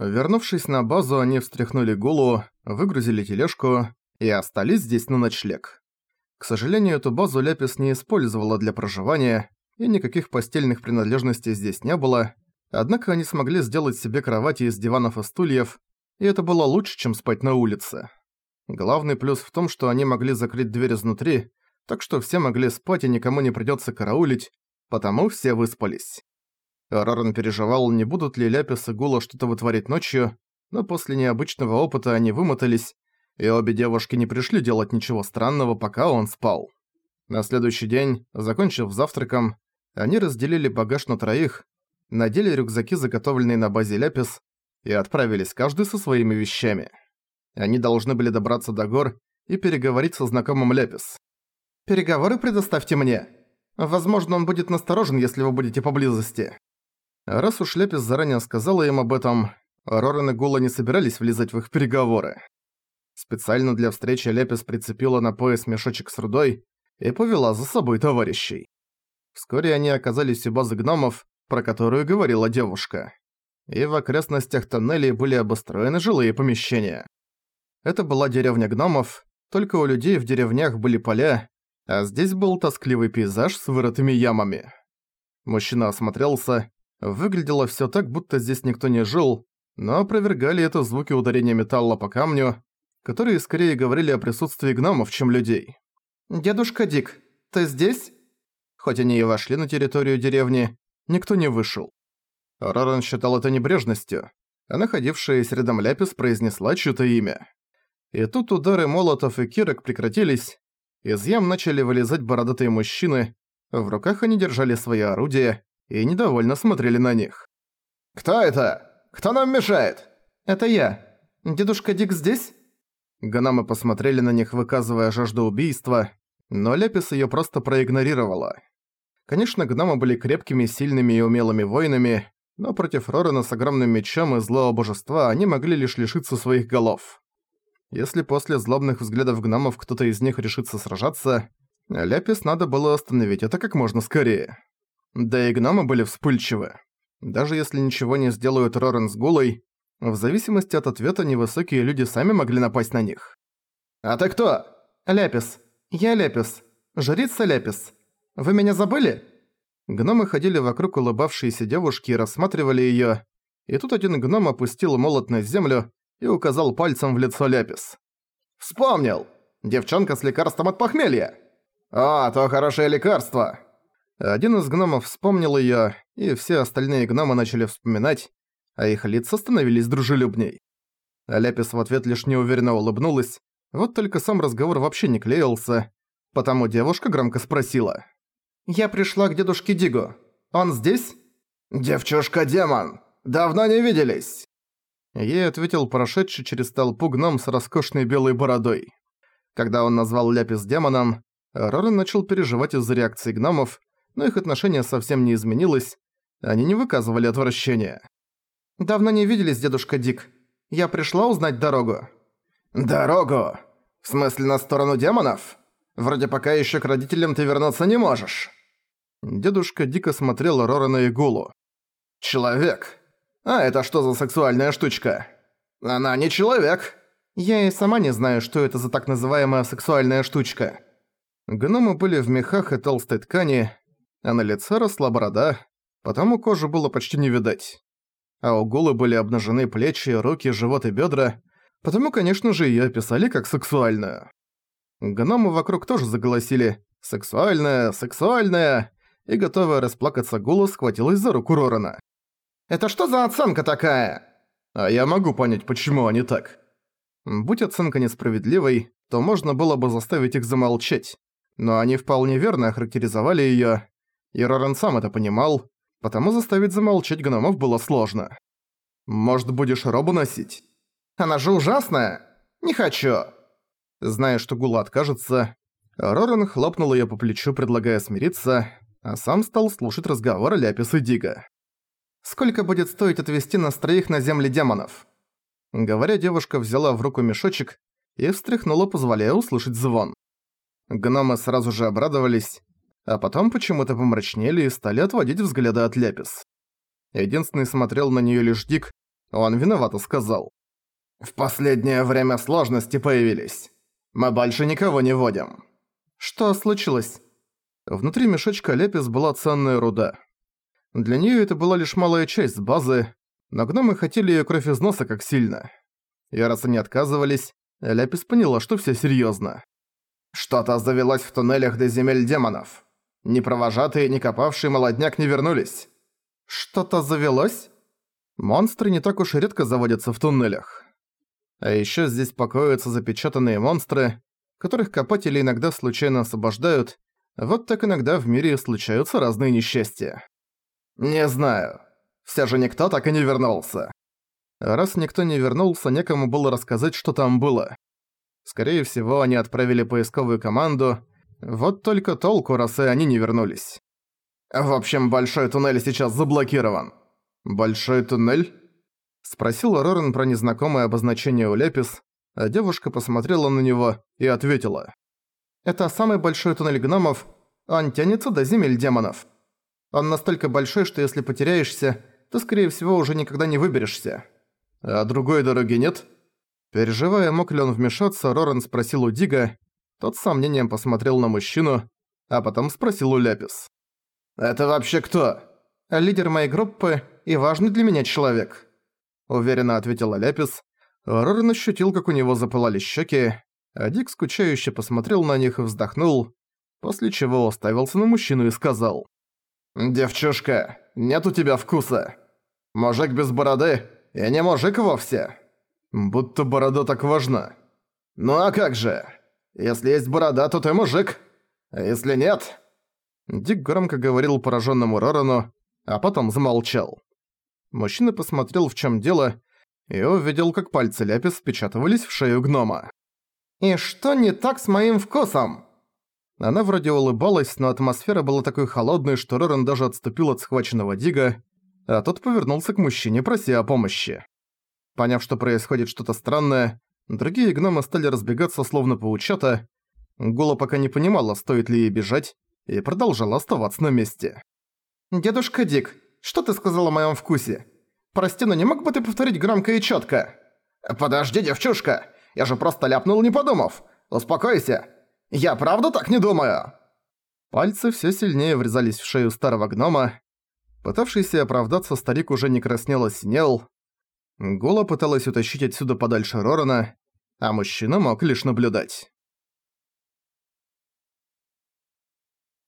Вернувшись на базу, они встряхнули голову, выгрузили тележку и остались здесь на ночлег. К сожалению, эту базу Ляпис не использовала для проживания, и никаких постельных принадлежностей здесь не было, однако они смогли сделать себе кровати из диванов и стульев, и это было лучше, чем спать на улице. Главный плюс в том, что они могли закрыть дверь изнутри, так что все могли спать и никому не придётся караулить, потому все выспались. Роран переживал, не будут ли Ляпис и Гула что-то вытворить ночью, но после необычного опыта они вымотались, и обе девушки не пришли делать ничего странного, пока он спал. На следующий день, закончив завтраком, они разделили багаж на троих, надели рюкзаки, заготовленные на базе Ляпис, и отправились каждый со своими вещами. Они должны были добраться до гор и переговорить со знакомым Ляпис. «Переговоры предоставьте мне. Возможно, он будет насторожен, если вы будете поблизости». Раз уж Лепис заранее сказала им об этом, Рорен и Гула не собирались влезать в их переговоры. Специально для встречи Лепис прицепила на пояс мешочек с рудой и повела за собой товарищей. Вскоре они оказались у базы гномов, про которую говорила девушка. И в окрестностях тоннелей были обустроены жилые помещения. Это была деревня гномов, только у людей в деревнях были поля, а здесь был тоскливый пейзаж с вырытыми ямами. Мужчина осмотрелся Выглядело всё так, будто здесь никто не жил, но опровергали это звуки ударения металла по камню, которые скорее говорили о присутствии гномов, чем людей. «Дедушка Дик, ты здесь?» Хоть они и вошли на территорию деревни, никто не вышел. Роран считал это небрежностью, а находившаяся рядом Ляпис произнесла чьё-то имя. И тут удары молотов и кирок прекратились, из ям начали вылезать бородатые мужчины, в руках они держали свои орудия, и недовольно смотрели на них. «Кто это? Кто нам мешает?» «Это я. Дедушка Дик здесь?» Ганамы посмотрели на них, выказывая жажду убийства, но Лепис её просто проигнорировала. Конечно, гномы были крепкими, сильными и умелыми воинами, но против Рорена с огромным мечом и злого божества они могли лишь лишиться своих голов. Если после злобных взглядов гномов кто-то из них решится сражаться, Ляпис надо было остановить это как можно скорее. Да и гномы были вспыльчивы. Даже если ничего не сделают Рорен с Гулой, в зависимости от ответа невысокие люди сами могли напасть на них. «А ты кто?» «Ляпис. Я Ляпис. Жрица Ляпис. Вы меня забыли?» Гномы ходили вокруг улыбавшейся девушки и рассматривали её, и тут один гном опустил молот на землю и указал пальцем в лицо Ляпис. «Вспомнил! Девчонка с лекарством от похмелья! О, то хорошее лекарство! Один из гномов вспомнил её, и все остальные гномы начали вспоминать, а их лица становились дружелюбней. Аляпис в ответ лишь неуверенно улыбнулась, вот только сам разговор вообще не клеился, потому девушка громко спросила. «Я пришла к дедушке Дигу. Он здесь?» «Девчушка-демон! Давно не виделись!» Ей ответил прошедший через толпу гном с роскошной белой бородой. Когда он назвал Ляпис демоном, Рорен начал переживать из-за реакции гномов, но их отношение совсем не изменилось, они не выказывали отвращения. «Давно не виделись, дедушка Дик. Я пришла узнать дорогу». «Дорогу? В смысле на сторону демонов? Вроде пока ещё к родителям ты вернуться не можешь». Дедушка дико смотрел Рорана и Гулу. «Человек? А это что за сексуальная штучка? Она не человек». «Я и сама не знаю, что это за так называемая сексуальная штучка». Гномы были в мехах и толстой ткани, а на лице росла борода, потому кожу было почти не видать. А у Гулы были обнажены плечи, руки, живот и бедра, потому, конечно же, её описали как сексуальную. Гномы вокруг тоже заголосили «сексуальная, сексуальная», и готовая расплакаться Гула схватилась за руку Рорана. «Это что за оценка такая?» А я могу понять, почему они так. Будь оценка несправедливой, то можно было бы заставить их замолчать. Но они вполне верно охарактеризовали её, и Рорен сам это понимал, потому заставить замолчать гномов было сложно. «Может, будешь робу носить?» «Она же ужасная! Не хочу!» Зная, что Гула откажется, Рорен хлопнул её по плечу, предлагая смириться, а сам стал слушать разговор Ляпис и Дига. «Сколько будет стоить отвезти нас троих на земли демонов?» Говоря, девушка взяла в руку мешочек и встряхнула, позволяя услышать звон. Гномы сразу же обрадовались, а потом почему-то помрачнели и стали отводить взгляды от Ляпис. Единственный смотрел на неё лишь Дик, Он виновато сказал. «В последнее время сложности появились. Мы больше никого не водим». «Что случилось?» Внутри мешочка Лепис была ценная руда. Для неё это была лишь малая часть базы, но гномы хотели её кровь из носа как сильно. И раз они отказывались, Ляпис поняла, что всё серьёзно. «Что-то завелось в туннелях до земель демонов. Ни провожатые, ни копавший молодняк не вернулись». «Что-то завелось?» Монстры не так уж редко заводятся в туннелях. А ещё здесь покоятся запечатанные монстры, которых копатели иногда случайно освобождают, вот так иногда в мире случаются разные несчастья. «Не знаю. Все же никто так и не вернулся». Раз никто не вернулся, некому было рассказать, что там было. Скорее всего, они отправили поисковую команду, вот только толку, раз и они не вернулись. В общем, большой туннель сейчас заблокирован. «Большой туннель?» Спросил Рорен про незнакомое обозначение у Лепис, а девушка посмотрела на него и ответила. «Это самый большой туннель гномов, он тянется до земель демонов. Он настолько большой, что если потеряешься, то, скорее всего, уже никогда не выберешься. А другой дороги нет? Переживая, мог ли он вмешаться, Роран спросил у Дига. Тот с сомнением посмотрел на мужчину, а потом спросил у Ляпис. «Это вообще кто?» «Лидер моей группы и важный для меня человек», — уверенно ответила Ляпис. Роран ощутил, как у него запылали щеки, а Дик скучающе посмотрел на них и вздохнул, после чего уставился на мужчину и сказал. «Девчушка, нет у тебя вкуса. Мужик без бороды и не мужик вовсе. Будто борода так важна. Ну а как же? Если есть борода, то ты мужик. А если нет...» Дик громко говорил пораженному Рорану, а потом замолчал. Мужчина посмотрел, в чем дело, и увидел, как пальцы Ляпис впечатывались в шею гнома. «И что не так с моим вкусом?» Она вроде улыбалась, но атмосфера была такой холодной, что Роран даже отступил от схваченного Дига, а тот повернулся к мужчине, прося о помощи. Поняв, что происходит что-то странное, другие гномы стали разбегаться словно паучата. Гула пока не понимала, стоит ли ей бежать, и продолжала оставаться на месте. «Дедушка Дик, что ты сказал о моем вкусе? Прости, но не мог бы ты повторить громко и четко? «Подожди, девчушка, я же просто ляпнул, не подумав. Успокойся, я правда так не думаю?» Пальцы все сильнее врезались в шею старого гнома. Пытавшийся оправдаться, старик уже не краснел, а синел. Гола пыталась утащить отсюда подальше Рорана, а мужчина мог лишь наблюдать.